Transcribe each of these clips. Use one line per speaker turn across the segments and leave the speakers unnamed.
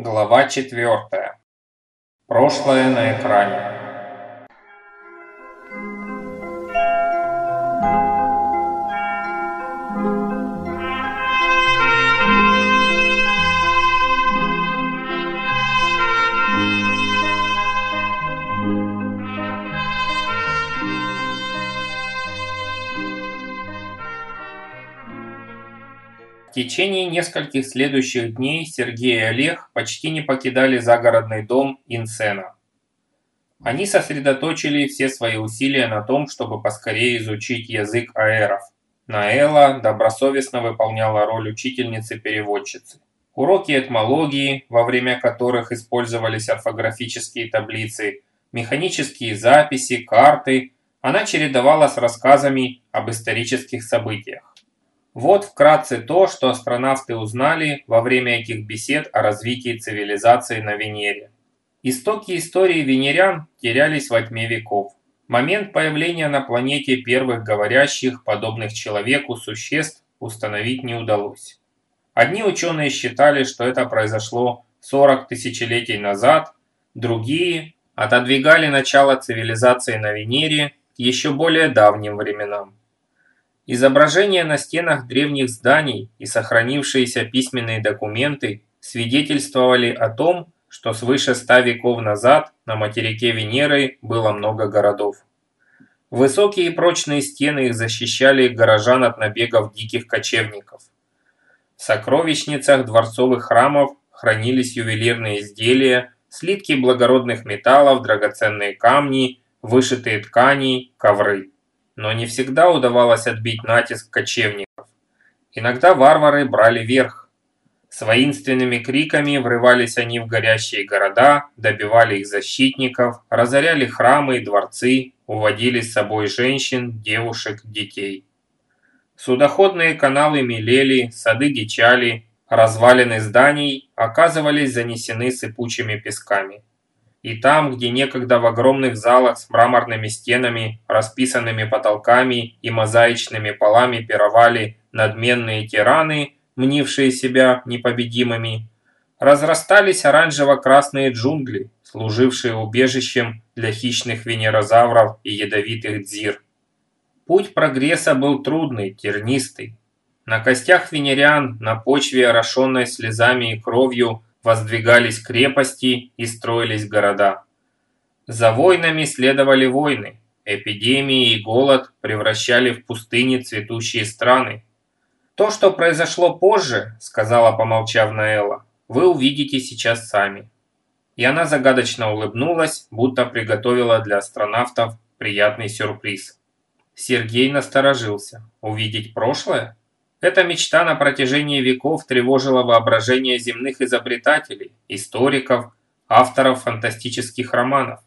Глава 4. Прошлое на экране. В течение нескольких следующих дней Сергей и Олег почти не покидали загородный дом Инсена. Они сосредоточили все свои усилия на том, чтобы поскорее изучить язык аэров. Наэла добросовестно выполняла роль учительницы-переводчицы. Уроки этмологии, во время которых использовались орфографические таблицы, механические записи, карты, она чередовала с рассказами об исторических событиях. Вот вкратце то, что астронавты узнали во время этих бесед о развитии цивилизации на Венере. Истоки истории венерян терялись во тьме веков. Момент появления на планете первых говорящих, подобных человеку, существ установить не удалось. Одни ученые считали, что это произошло 40 тысячелетий назад, другие отодвигали начало цивилизации на Венере к еще более давним временам. Изображения на стенах древних зданий и сохранившиеся письменные документы свидетельствовали о том, что свыше ста веков назад на материке Венеры было много городов. Высокие и прочные стены их защищали горожан от набегов диких кочевников. В сокровищницах дворцовых храмов хранились ювелирные изделия, слитки благородных металлов, драгоценные камни, вышитые ткани, ковры но не всегда удавалось отбить натиск кочевников. Иногда варвары брали верх. С воинственными криками врывались они в горящие города, добивали их защитников, разоряли храмы и дворцы, уводили с собой женщин, девушек, детей. Судоходные каналы мелели, сады дичали, развалины зданий оказывались занесены сыпучими песками. И там, где некогда в огромных залах с мраморными стенами, расписанными потолками и мозаичными полами пировали надменные тираны, мнившие себя непобедимыми, разрастались оранжево-красные джунгли, служившие убежищем для хищных венерозавров и ядовитых дзир. Путь прогресса был трудный, тернистый. На костях венериан, на почве, орошенной слезами и кровью, воздвигались крепости и строились города. За войнами следовали войны, эпидемии и голод превращали в пустыни цветущие страны. «То, что произошло позже, — сказала, помолчав Наэла, — вы увидите сейчас сами». И она загадочно улыбнулась, будто приготовила для астронавтов приятный сюрприз. Сергей насторожился. Увидеть прошлое? Эта мечта на протяжении веков тревожила воображение земных изобретателей, историков, авторов фантастических романов.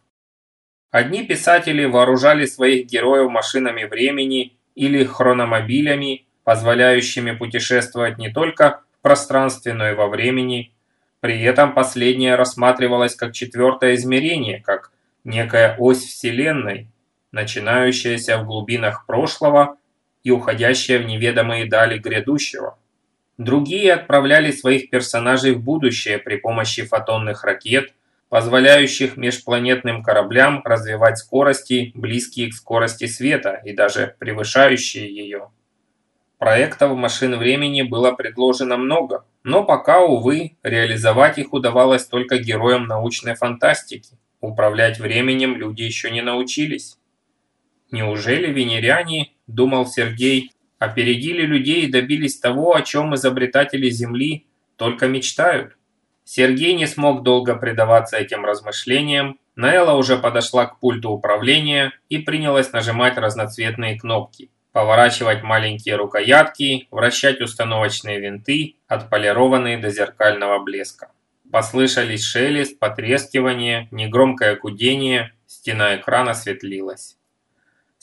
Одни писатели вооружали своих героев машинами времени или хрономобилями, позволяющими путешествовать не только в пространстве, но и во времени. При этом последнее рассматривалось как четвертое измерение, как некая ось Вселенной, начинающаяся в глубинах прошлого и уходящая в неведомые дали грядущего. Другие отправляли своих персонажей в будущее при помощи фотонных ракет, позволяющих межпланетным кораблям развивать скорости, близкие к скорости света и даже превышающие ее. Проектов машин времени было предложено много, но пока, увы, реализовать их удавалось только героям научной фантастики. Управлять временем люди еще не научились. Неужели венеряне, думал Сергей, опередили людей и добились того, о чем изобретатели Земли только мечтают? Сергей не смог долго предаваться этим размышлениям. Наэла уже подошла к пульту управления и принялась нажимать разноцветные кнопки, поворачивать маленькие рукоятки, вращать установочные винты, отполированные до зеркального блеска. Послышались шелест, потрескивание, негромкое гудение, стена экрана светлилась.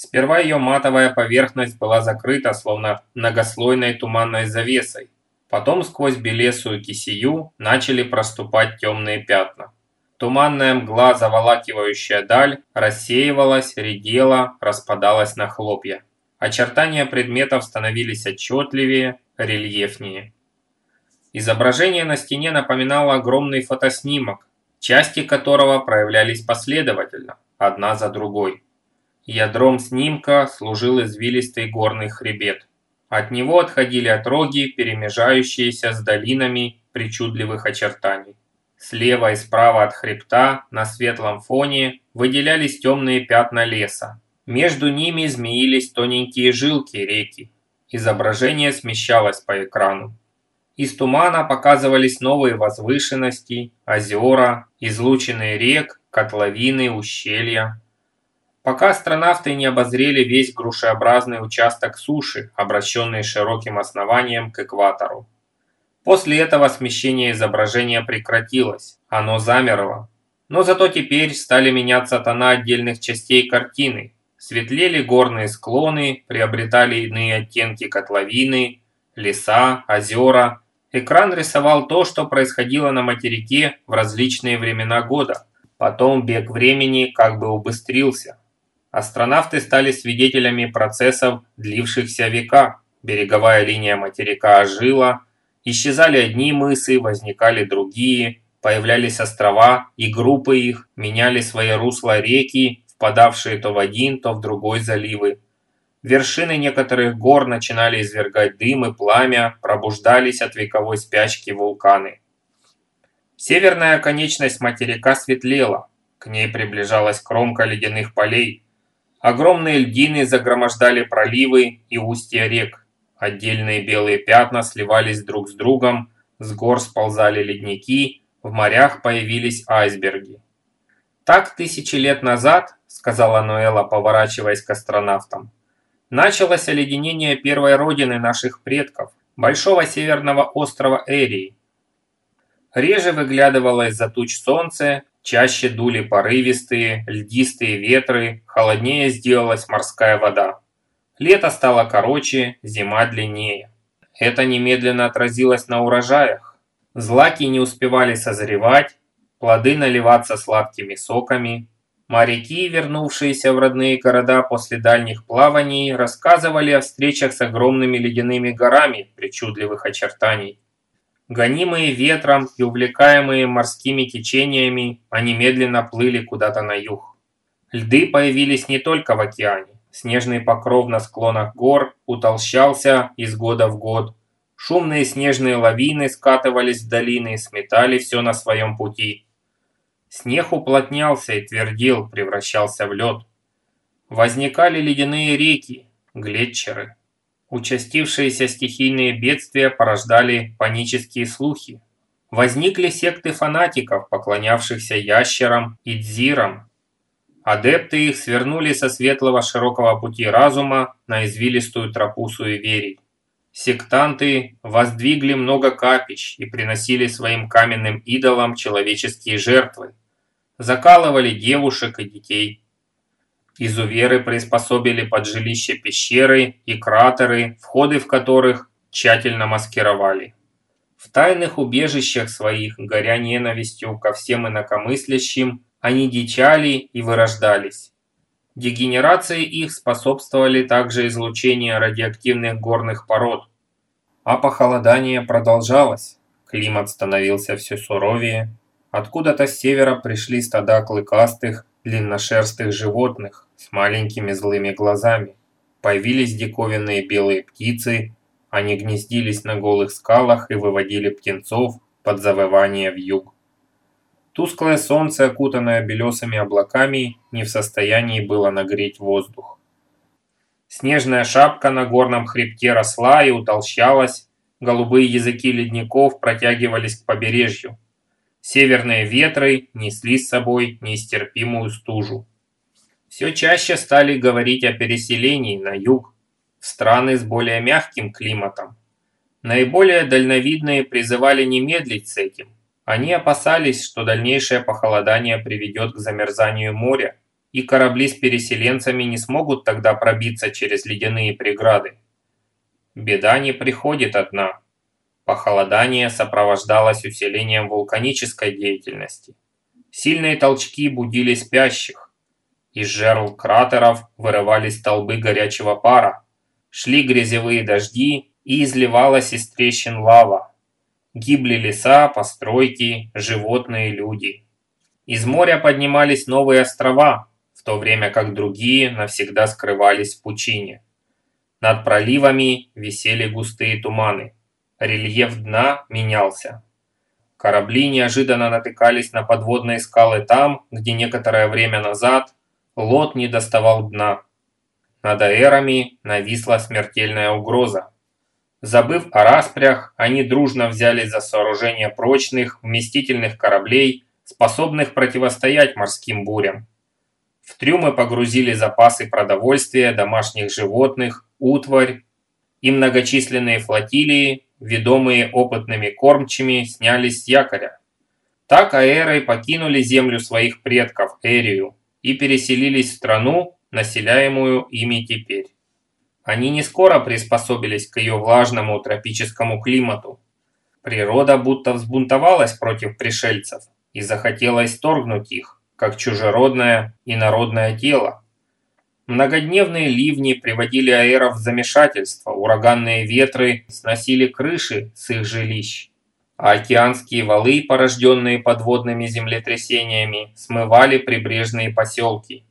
Сперва ее матовая поверхность была закрыта, словно многослойной туманной завесой. Потом сквозь белесую кисию начали проступать темные пятна. Туманная мгла, заволакивающая даль, рассеивалась, редела, распадалась на хлопья. Очертания предметов становились отчетливее, рельефнее. Изображение на стене напоминало огромный фотоснимок, части которого проявлялись последовательно, одна за другой. Ядром снимка служил извилистый горный хребет. От него отходили отроги, перемежающиеся с долинами причудливых очертаний. Слева и справа от хребта на светлом фоне выделялись темные пятна леса. Между ними змеились тоненькие жилки реки. Изображение смещалось по экрану. Из тумана показывались новые возвышенности, озера, излученные рек, котловины, ущелья. Пока астронавты не обозрели весь грушеобразный участок суши, обращенный широким основанием к экватору. После этого смещение изображения прекратилось, оно замерло. Но зато теперь стали меняться тона отдельных частей картины. Светлели горные склоны, приобретали иные оттенки котловины, леса, озера, Экран рисовал то, что происходило на материке в различные времена года. Потом бег времени как бы убыстрился. Астронавты стали свидетелями процессов, длившихся века. Береговая линия материка ожила, исчезали одни мысы, возникали другие, появлялись острова и группы их, меняли свои русла реки, впадавшие то в один, то в другой заливы. Вершины некоторых гор начинали извергать дым и пламя, пробуждались от вековой спячки вулканы. Северная конечность материка светлела, к ней приближалась кромка ледяных полей. Огромные льдины загромождали проливы и устья рек. Отдельные белые пятна сливались друг с другом, с гор сползали ледники, в морях появились айсберги. «Так тысячи лет назад», — сказала Ноэла, поворачиваясь к астронавтам, началось оледенение первой родины наших предков, большого северного острова Эрии. Реже выглядывало из-за туч солнце, чаще дули порывистые, льдистые ветры, холоднее сделалась морская вода. Лето стало короче, зима длиннее. Это немедленно отразилось на урожаях. Злаки не успевали созревать, плоды наливаться сладкими соками, Моряки, вернувшиеся в родные города после дальних плаваний, рассказывали о встречах с огромными ледяными горами причудливых очертаний. Гонимые ветром и увлекаемые морскими течениями, они медленно плыли куда-то на юг. Льды появились не только в океане. Снежный покров на склонах гор утолщался из года в год. Шумные снежные лавины скатывались в долины и сметали все на своем пути. Снег уплотнялся и твердел, превращался в лед. Возникали ледяные реки, глетчеры. Участившиеся стихийные бедствия порождали панические слухи. Возникли секты фанатиков, поклонявшихся ящерам и дзирам. Адепты их свернули со светлого широкого пути разума на извилистую тропу суеверий. Сектанты воздвигли много капищ и приносили своим каменным идолам человеческие жертвы. Закалывали девушек и детей. Изуверы приспособили под жилище пещеры и кратеры, входы в которых тщательно маскировали. В тайных убежищах своих, горя ненавистью ко всем инакомыслящим, они дичали и вырождались. Дегенерации их способствовали также излучение радиоактивных горных пород. А похолодание продолжалось. Климат становился все суровее. Откуда-то с севера пришли стада клыкастых, длинношерстых животных с маленькими злыми глазами. Появились диковинные белые птицы, они гнездились на голых скалах и выводили птенцов под завывание в юг. Тусклое солнце, окутанное белесыми облаками, не в состоянии было нагреть воздух. Снежная шапка на горном хребте росла и утолщалась, голубые языки ледников протягивались к побережью. Северные ветры несли с собой нестерпимую стужу. Все чаще стали говорить о переселении на юг, в страны с более мягким климатом. Наиболее дальновидные призывали не медлить с этим. Они опасались, что дальнейшее похолодание приведет к замерзанию моря, и корабли с переселенцами не смогут тогда пробиться через ледяные преграды. Беда не приходит одна. Похолодание сопровождалось усилением вулканической деятельности. Сильные толчки будили спящих. Из жерл кратеров вырывались столбы горячего пара. Шли грязевые дожди и изливалась из трещин лава. Гибли леса, постройки, животные, люди. Из моря поднимались новые острова, в то время как другие навсегда скрывались в пучине. Над проливами висели густые туманы. Рельеф дна менялся. Корабли неожиданно натыкались на подводные скалы там, где некоторое время назад лот не доставал дна. Над аэрами нависла смертельная угроза. Забыв о распрях, они дружно взялись за сооружение прочных, вместительных кораблей, способных противостоять морским бурям. В трюмы погрузили запасы продовольствия, домашних животных, утварь и многочисленные флотилии, ведомые опытными кормчими, снялись с якоря. Так аэры покинули землю своих предков, Эрию, и переселились в страну, населяемую ими теперь. Они не скоро приспособились к ее влажному тропическому климату. Природа будто взбунтовалась против пришельцев и захотела исторгнуть их, как чужеродное и народное тело. Многодневные ливни приводили аэров в замешательство, ураганные ветры сносили крыши с их жилищ, а океанские валы, порожденные подводными землетрясениями, смывали прибрежные поселки.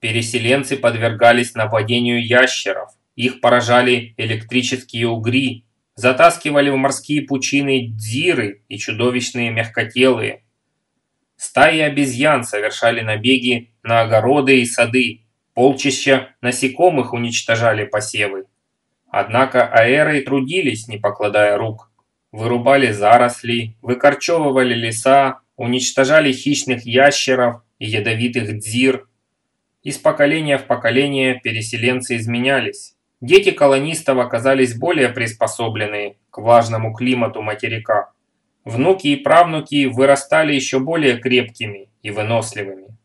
Переселенцы подвергались нападению ящеров, их поражали электрические угри, затаскивали в морские пучины дзиры и чудовищные мягкотелые. Стаи обезьян совершали набеги на огороды и сады, полчища насекомых уничтожали посевы. Однако аэры трудились, не покладая рук. Вырубали заросли, выкорчевывали леса, уничтожали хищных ящеров и ядовитых дзир. Из поколения в поколение переселенцы изменялись. Дети колонистов оказались более приспособлены к влажному климату материка. Внуки и правнуки вырастали еще более крепкими и выносливыми.